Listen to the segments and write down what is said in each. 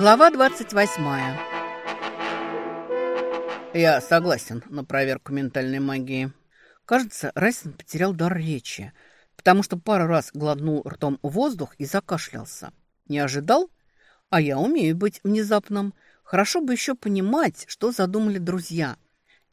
Глава 28. Я согласен на проверку ментальной магии. Кажется, Райсон потерял дар речи, потому что пару раз глотнул ртом воздух и закашлялся. Не ожидал? А я умею быть внезапным. Хорошо бы еще понимать, что задумали друзья.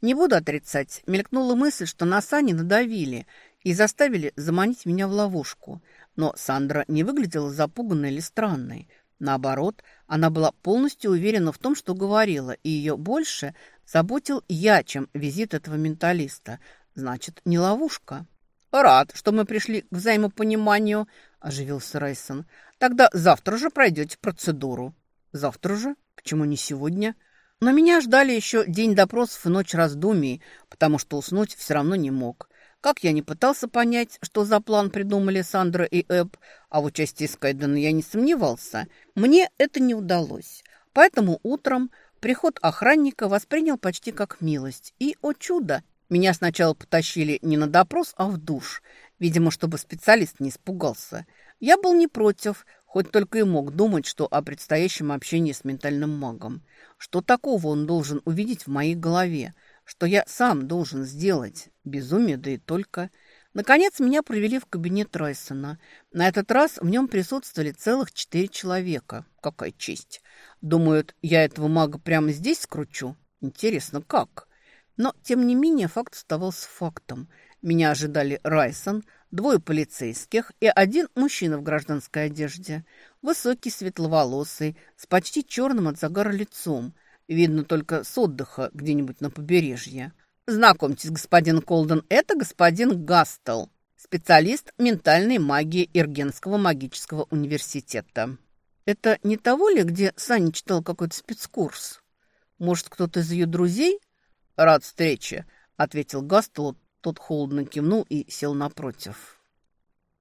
Не буду отрицать, мелькнула мысль, что на сани надавили и заставили заманить меня в ловушку. Но Сандра не выглядела запуганной или странной. Наоборот, она была полностью уверена в том, что говорила, и ее больше заботил я, чем визит этого менталиста. Значит, не ловушка. «Рад, что мы пришли к взаимопониманию», – оживился Райсон. «Тогда завтра же пройдете процедуру». «Завтра же? Почему не сегодня?» Но меня ждали еще день допросов и ночь раздумий, потому что уснуть все равно не мог. Как я не пытался понять, что за план придумали Сандра и Эб, а в участии Скайдена я не сомневался, мне это не удалось. Поэтому утром приход охранника воспринял почти как милость. И, о чудо, меня сначала потащили не на допрос, а в душ. Видимо, чтобы специалист не испугался. Я был не против, хоть только и мог думать, что о предстоящем общении с ментальным магом. Что такого он должен увидеть в моей голове – что я сам должен сделать. Безумие, да и только. Наконец, меня провели в кабинет Райсона. На этот раз в нем присутствовали целых четыре человека. Какая честь. Думают, я этого мага прямо здесь скручу? Интересно, как? Но, тем не менее, факт оставался фактом. Меня ожидали Райсон, двое полицейских и один мужчина в гражданской одежде. Высокий, светловолосый, с почти черным от загара лицом – Видно только с отдыха где-нибудь на побережье. Знакомьтесь, господин Колден, это господин Гастел, специалист ментальной магии Иргенского магического университета. Это не того ли, где Саня читал какой-то спецкурс? Может, кто-то из ее друзей? Рад встрече, ответил Гастел. Тот холодно кивнул и сел напротив.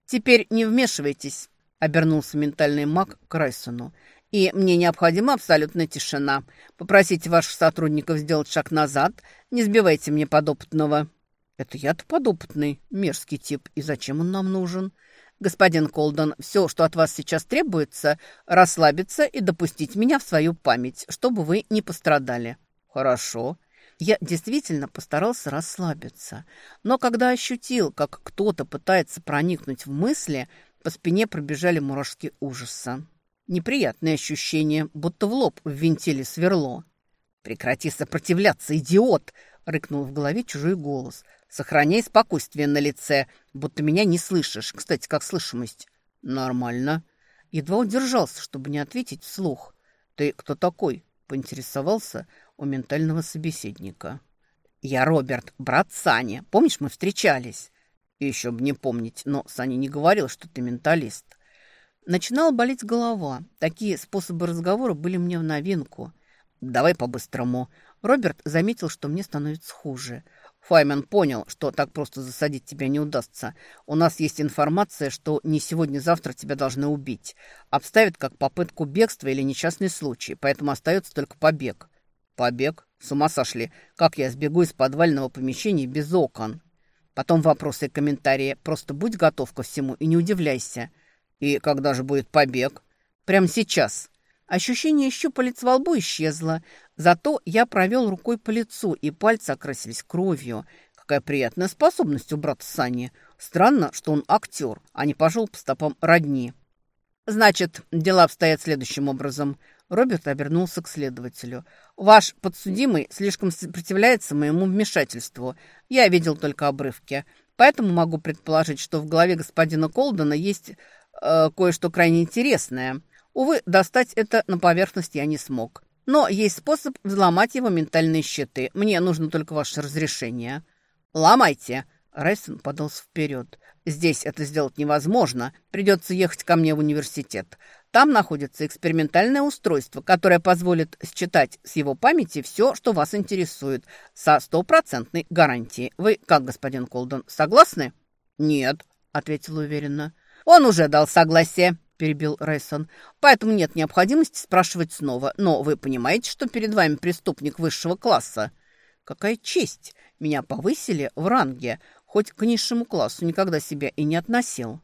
«Теперь не вмешивайтесь», — обернулся ментальный маг к Райсону. И мне необходима абсолютная тишина. Попросите ваших сотрудников сделать шаг назад. Не сбивайте мне подопытного». «Это я-то подопытный, мерзкий тип. И зачем он нам нужен?» «Господин Колдон, все, что от вас сейчас требуется, расслабиться и допустить меня в свою память, чтобы вы не пострадали». «Хорошо». Я действительно постарался расслабиться. Но когда ощутил, как кто-то пытается проникнуть в мысли, по спине пробежали мурашки ужаса. Неприятное ощущение, будто в лоб ввинтили сверло. «Прекрати сопротивляться, идиот!» — рыкнул в голове чужой голос. «Сохраняй спокойствие на лице, будто меня не слышишь. Кстати, как слышимость?» «Нормально». Едва удержался, чтобы не ответить вслух. «Ты кто такой?» — поинтересовался у ментального собеседника. «Я Роберт, брат Сани. Помнишь, мы встречались?» «Еще бы не помнить, но Саня не говорил, что ты менталист». Начинала болеть голова. Такие способы разговора были мне в новинку. «Давай по-быстрому». Роберт заметил, что мне становится хуже. Файмен понял, что так просто засадить тебя не удастся. У нас есть информация, что не сегодня-завтра тебя должны убить. Обставят как попытку бегства или несчастный случай, поэтому остается только побег. Побег? С ума сошли. Как я сбегу из подвального помещения без окон? Потом вопросы и комментарии. Просто будь готов ко всему и не удивляйся. «И когда же будет побег?» «Прямо сейчас». Ощущение щупалец во лбу исчезло. Зато я провел рукой по лицу, и пальцы окрасились кровью. Какая приятная способность у брата Сани. Странно, что он актер, а не пошел по стопам родни. «Значит, дела обстоят следующим образом». Роберт обернулся к следователю. «Ваш подсудимый слишком сопротивляется моему вмешательству. Я видел только обрывки. Поэтому могу предположить, что в голове господина Колдена есть э, кое-что крайне интересное. Увы, достать это на поверхность я не смог. Но есть способ взломать его ментальные щиты. Мне нужно только ваше разрешение. Ломайте. Райсон подался вперед. Здесь это сделать невозможно. Придется ехать ко мне в университет. Там находится экспериментальное устройство, которое позволит считать с его памяти все, что вас интересует, со стопроцентной гарантией. Вы, как господин Колдон, согласны? Нет, ответил уверенно. «Он уже дал согласие», – перебил Рейсон. «Поэтому нет необходимости спрашивать снова. Но вы понимаете, что перед вами преступник высшего класса?» «Какая честь! Меня повысили в ранге, хоть к низшему классу никогда себя и не относил».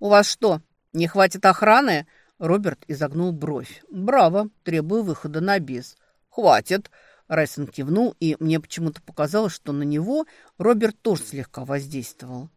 «У вас что, не хватит охраны?» Роберт изогнул бровь. «Браво! Требую выхода на бис». «Хватит!» Райсон кивнул, и мне почему-то показалось, что на него Роберт тоже слегка воздействовал.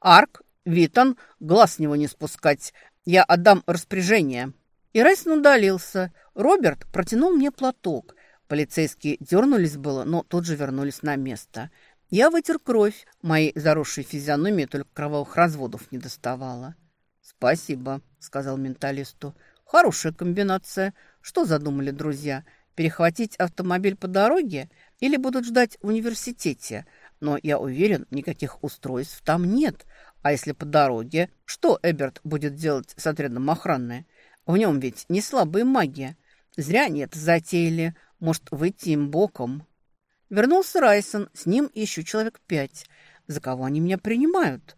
«Арк, Витон, глаз с него не спускать. Я отдам распоряжение». И Райсон удалился. Роберт протянул мне платок. Полицейские дернулись было, но тут же вернулись на место. Я вытер кровь. Моей заросшей физиономии только кровавых разводов не доставало. «Спасибо», — сказал менталисту. «Хорошая комбинация. Что задумали друзья? Перехватить автомобиль по дороге или будут ждать в университете? Но я уверен, никаких устройств там нет. А если по дороге, что Эберт будет делать с отрядом охраны? В нем ведь не слабая магия. Зря они это затеяли. Может, выйти им боком. Вернулся Райсон, с ним еще человек пять. За кого они меня принимают?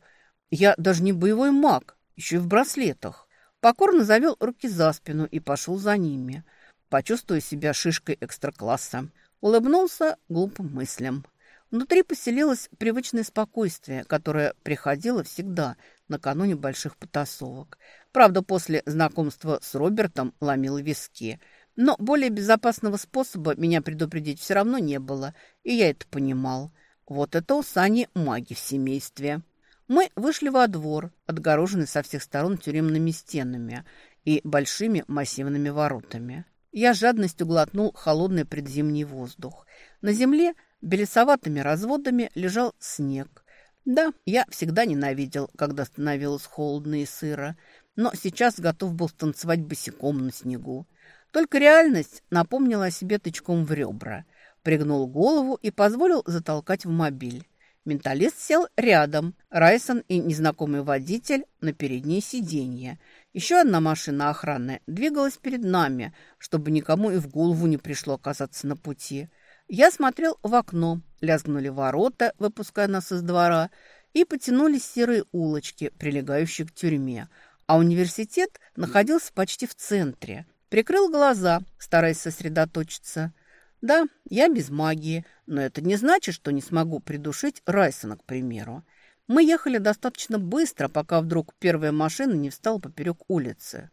Я даже не боевой маг, еще и в браслетах. Покорно завел руки за спину и пошел за ними. Почувствуя себя шишкой экстра-класса. Улыбнулся глупым мыслям. Внутри поселилось привычное спокойствие, которое приходило всегда накануне больших потасовок. Правда, после знакомства с Робертом ломил виски. Но более безопасного способа меня предупредить все равно не было, и я это понимал. Вот это у Сани маги в семействе. Мы вышли во двор, отгороженный со всех сторон тюремными стенами и большими массивными воротами. Я жадностью глотнул холодный предзимний воздух. На земле белесоватыми разводами лежал снег. Да, я всегда ненавидел, когда становилось холодно и сыро, но сейчас готов был станцевать босиком на снегу. Только реальность напомнила о себе тычком в ребра. Пригнул голову и позволил затолкать в мобиль. Менталист сел рядом, Райсон и незнакомый водитель на переднее сиденье. Еще одна машина охраны двигалась перед нами, чтобы никому и в голову не пришло оказаться на пути. Я смотрел в окно, лязгнули ворота, выпуская нас из двора, и потянулись серые улочки, прилегающие к тюрьме. А университет находился почти в центре. Прикрыл глаза, стараясь сосредоточиться. Да, я без магии, но это не значит, что не смогу придушить Райсона, к примеру. Мы ехали достаточно быстро, пока вдруг первая машина не встала поперек улицы.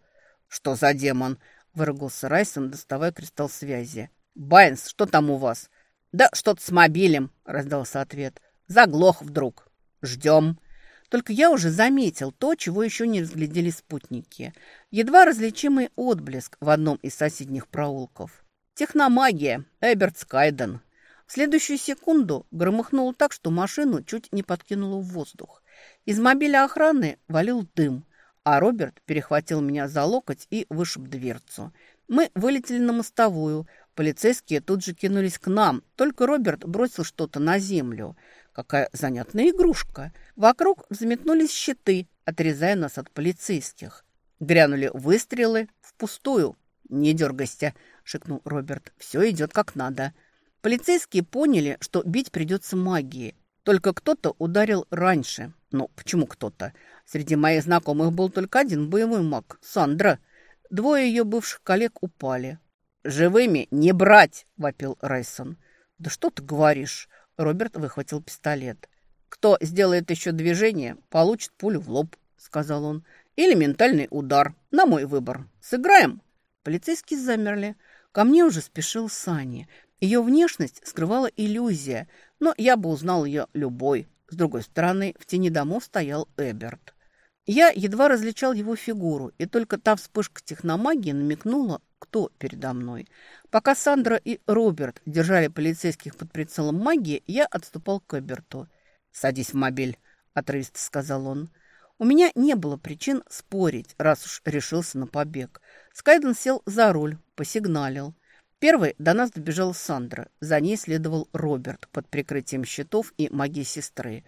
«Что за демон?» – выругался Райсон, доставая кристалл связи. «Байнс, что там у вас?» «Да что-то с мобилем», — раздался ответ. «Заглох вдруг. Ждем». Только я уже заметил то, чего еще не разглядели спутники. Едва различимый отблеск в одном из соседних проулков. Техномагия. Эберт Скайден. В следующую секунду громыхнуло так, что машину чуть не подкинуло в воздух. Из мобиля охраны валил дым, а Роберт перехватил меня за локоть и вышиб дверцу. Мы вылетели на мостовую, Полицейские тут же кинулись к нам, только Роберт бросил что-то на землю. Какая занятная игрушка. Вокруг взметнулись щиты, отрезая нас от полицейских. Грянули выстрелы впустую. «Не дергайся», — шикнул Роберт. «Все идет как надо». Полицейские поняли, что бить придется магией. Только кто-то ударил раньше. Ну, почему кто-то? Среди моих знакомых был только один боевой маг — Сандра. Двое ее бывших коллег упали. «Живыми не брать!» – вопил Райсон. «Да что ты говоришь?» – Роберт выхватил пистолет. «Кто сделает еще движение, получит пулю в лоб», – сказал он. «Или ментальный удар. На мой выбор. Сыграем?» Полицейские замерли. Ко мне уже спешил Сани. Ее внешность скрывала иллюзия, но я бы узнал ее любой. С другой стороны, в тени домов стоял Эберт. Я едва различал его фигуру, и только та вспышка техномагии намекнула, кто передо мной. Пока Сандра и Роберт держали полицейских под прицелом магии, я отступал к Эберту. «Садись в мобиль», — отрывисто сказал он. У меня не было причин спорить, раз уж решился на побег. Скайден сел за руль, посигналил. Первый до нас добежал Сандра. За ней следовал Роберт под прикрытием щитов и магии сестры.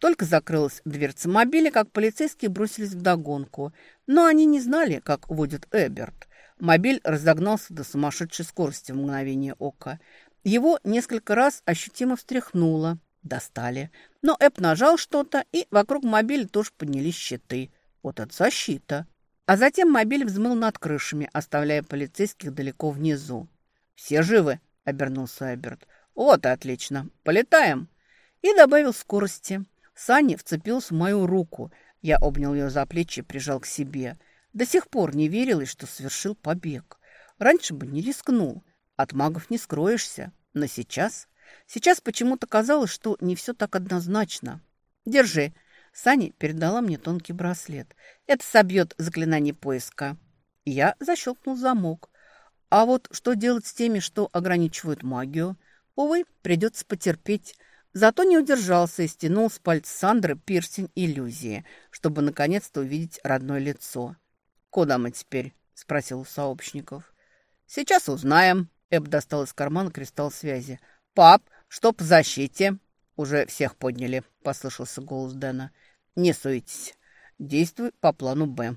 Только закрылась дверца мобиля, как полицейские бросились в догонку. Но они не знали, как водит Эберт. Мобиль разогнался до сумасшедшей скорости в мгновение ока. Его несколько раз ощутимо встряхнуло. Достали. Но Эб нажал что-то, и вокруг мобиля тоже поднялись щиты. Вот это защита. А затем мобиль взмыл над крышами, оставляя полицейских далеко внизу. «Все живы?» — обернулся Эберт. «Вот и отлично. Полетаем!» И добавил скорости. Саня вцепился в мою руку. Я обнял ее за плечи и прижал к себе. До сих пор не верилось, что совершил побег. Раньше бы не рискнул. От магов не скроешься. Но сейчас... Сейчас почему-то казалось, что не все так однозначно. Держи. Сани передала мне тонкий браслет. Это собьет заклинание поиска. Я защелкнул замок. А вот что делать с теми, что ограничивают магию? Увы, придется потерпеть. Зато не удержался и стянул с пальца Сандры пирсень иллюзии, чтобы наконец-то увидеть родное лицо. «Куда мы теперь?» – спросил у сообщников. «Сейчас узнаем». Эб достал из кармана кристалл связи. «Пап, что по защите?» «Уже всех подняли», – послышался голос Дэна. «Не суетесь. Действуй по плану «Б».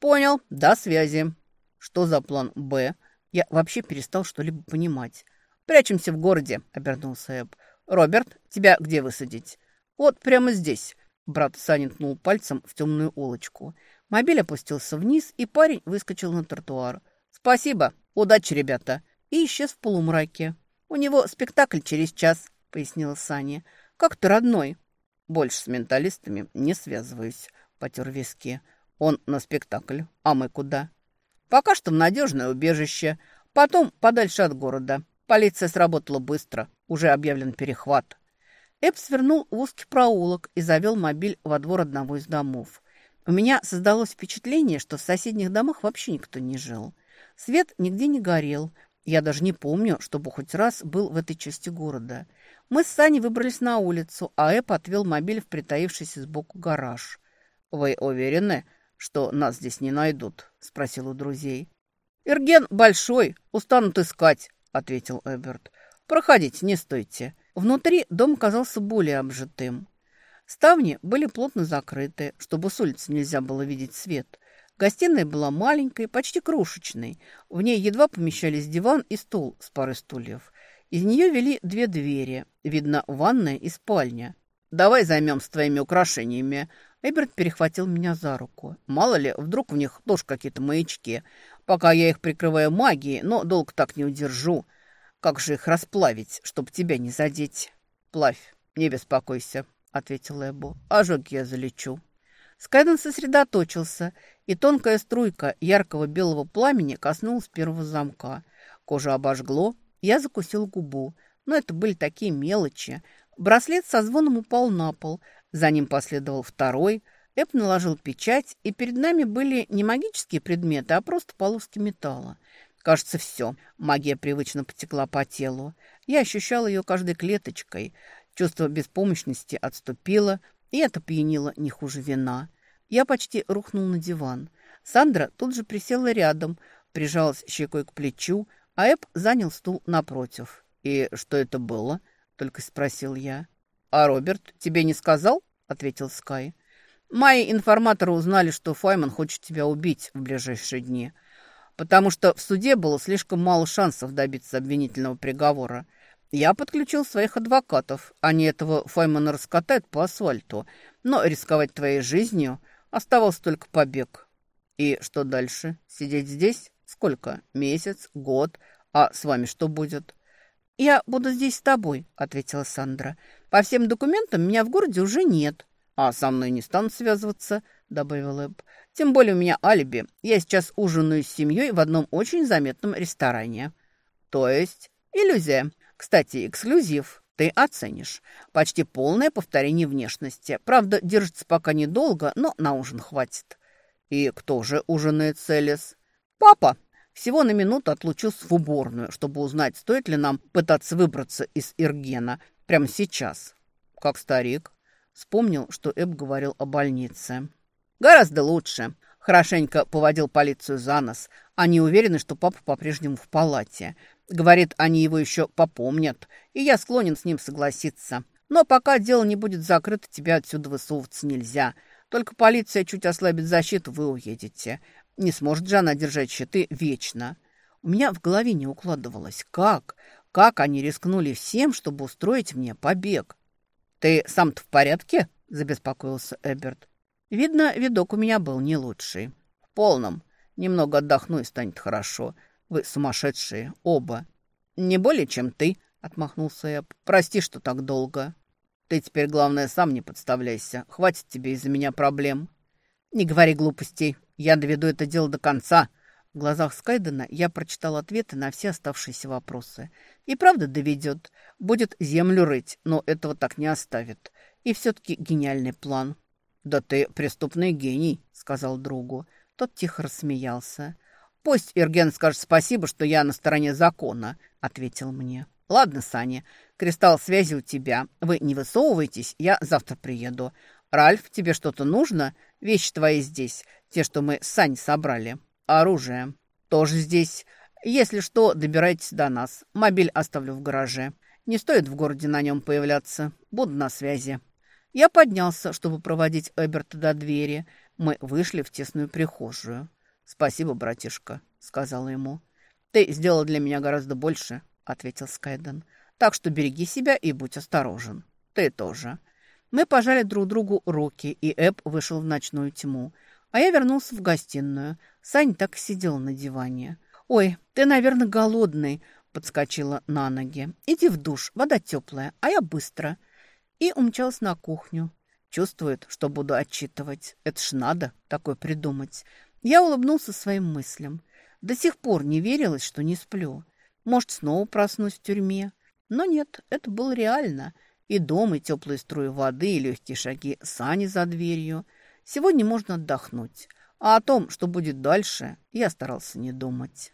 «Понял. До связи». «Что за план «Б»?» Я вообще перестал что-либо понимать. «Прячемся в городе», — обернулся Эб. «Роберт, тебя где высадить?» «Вот прямо здесь». Брат Саня ткнул пальцем в темную улочку. Мобиль опустился вниз, и парень выскочил на тротуар. «Спасибо. Удачи, ребята!» И исчез в полумраке. «У него спектакль через час», — пояснила Саня. «Как ты, родной?» «Больше с менталистами не связываюсь», — потер виски. «Он на спектакль. А мы куда?» «Пока что в надежное убежище. Потом подальше от города. Полиция сработала быстро. Уже объявлен перехват». Эб свернул в узкий проулок и завел мобиль во двор одного из домов. У меня создалось впечатление, что в соседних домах вообще никто не жил. Свет нигде не горел. Я даже не помню, чтобы хоть раз был в этой части города. Мы с Саней выбрались на улицу, а Эп отвел мобиль в притаившийся сбоку гараж. «Вы уверены, что нас здесь не найдут?» – спросил у друзей. «Ирген большой, устанут искать», – ответил Эберт. «Проходите, не стойте». Внутри дом казался более обжитым. Ставни были плотно закрыты, чтобы с улицы нельзя было видеть свет. Гостиная была маленькой, почти крошечной. В ней едва помещались диван и стол с парой стульев. Из нее вели две двери. Видно, ванная и спальня. «Давай займемся твоими украшениями». Эберт перехватил меня за руку. «Мало ли, вдруг в них тоже какие-то маячки. Пока я их прикрываю магией, но долго так не удержу. Как же их расплавить, чтобы тебя не задеть?» «Плавь, не беспокойся», — ответил Эбу. «Ожог я залечу». Скайден сосредоточился, и тонкая струйка яркого белого пламени коснулась первого замка. Кожа обожгло, я закусил губу. Но это были такие мелочи. Браслет со звоном упал на пол. За ним последовал второй. Эб наложил печать, и перед нами были не магические предметы, а просто полоски металла. Кажется, все. Магия привычно потекла по телу. Я ощущал ее каждой клеточкой. Чувство беспомощности отступило, и это пьянило не хуже вина. Я почти рухнул на диван. Сандра тут же присела рядом, прижалась щекой к плечу, а Эб занял стул напротив. «И что это было?» — только спросил я. «А Роберт тебе не сказал?» — ответил Скай. «Мои информаторы узнали, что Файман хочет тебя убить в ближайшие дни, потому что в суде было слишком мало шансов добиться обвинительного приговора. Я подключил своих адвокатов. Они этого Файмана раскатают по асфальту. Но рисковать твоей жизнью оставался только побег. И что дальше? Сидеть здесь? Сколько? Месяц? Год? А с вами что будет? «Я буду здесь с тобой», — ответила Сандра. «По всем документам меня в городе уже нет». «А со мной не станут связываться», — добавил Эб. «Тем более у меня алиби. Я сейчас ужинаю с семьей в одном очень заметном ресторане». «То есть?» «Иллюзия. Кстати, эксклюзив ты оценишь. Почти полное повторение внешности. Правда, держится пока недолго, но на ужин хватит. И кто же ужинает Селис? Папа. Всего на минуту отлучусь в уборную, чтобы узнать, стоит ли нам пытаться выбраться из Иргена прямо сейчас. Как старик. Вспомнил, что Эб говорил о больнице. Гораздо лучше. Хорошенько поводил полицию за нос. Они уверены, что папа по-прежнему в палате. Говорит, они его еще попомнят, и я склонен с ним согласиться. Но пока дело не будет закрыто, тебя отсюда высовываться нельзя. Только полиция чуть ослабит защиту, вы уедете. Не сможет же она держать щиты вечно. У меня в голове не укладывалось. Как? Как они рискнули всем, чтобы устроить мне побег? «Ты сам-то в порядке?» – забеспокоился Эберт. Видно, видок у меня был не лучший. В полном. Немного отдохну и станет хорошо. Вы сумасшедшие, оба. Не более, чем ты, отмахнулся я. Прости, что так долго. Ты теперь, главное, сам не подставляйся. Хватит тебе из-за меня проблем. «Не говори глупостей. Я доведу это дело до конца». В глазах Скайдена я прочитал ответы на все оставшиеся вопросы. И правда доведет. Будет землю рыть, но этого так не оставит. И все-таки гениальный план. «Да ты преступный гений», — сказал другу. Тот тихо рассмеялся. «Пусть Ирген скажет спасибо, что я на стороне закона», — ответил мне. «Ладно, Саня, кристалл связи у тебя. Вы не высовывайтесь, я завтра приеду. Ральф, тебе что-то нужно? Вещи твои здесь, те, что мы с Саней собрали. Оружие тоже здесь. Если что, добирайтесь до нас. Мобиль оставлю в гараже. Не стоит в городе на нем появляться. Буду на связи». Я поднялся, чтобы проводить Эберта до двери. Мы вышли в тесную прихожую. «Спасибо, братишка», — сказала ему. «Ты сделал для меня гораздо больше», — ответил Скайден. «Так что береги себя и будь осторожен. Ты тоже». Мы пожали друг другу руки, и Эб вышел в ночную тьму. А я вернулся в гостиную. Сань так сидел на диване. «Ой, ты, наверное, голодный», — подскочила на ноги. «Иди в душ, вода теплая, а я быстро». И умчалась на кухню. Чувствует, что буду отчитывать. Это ж надо такое придумать. Я улыбнулся своим мыслям. До сих пор не верилось, что не сплю. Может, снова проснусь в тюрьме. Но нет, это было реально. И дом, и теплые струи воды, и легкие шаги сани за дверью. Сегодня можно отдохнуть. А о том, что будет дальше, я старался не думать.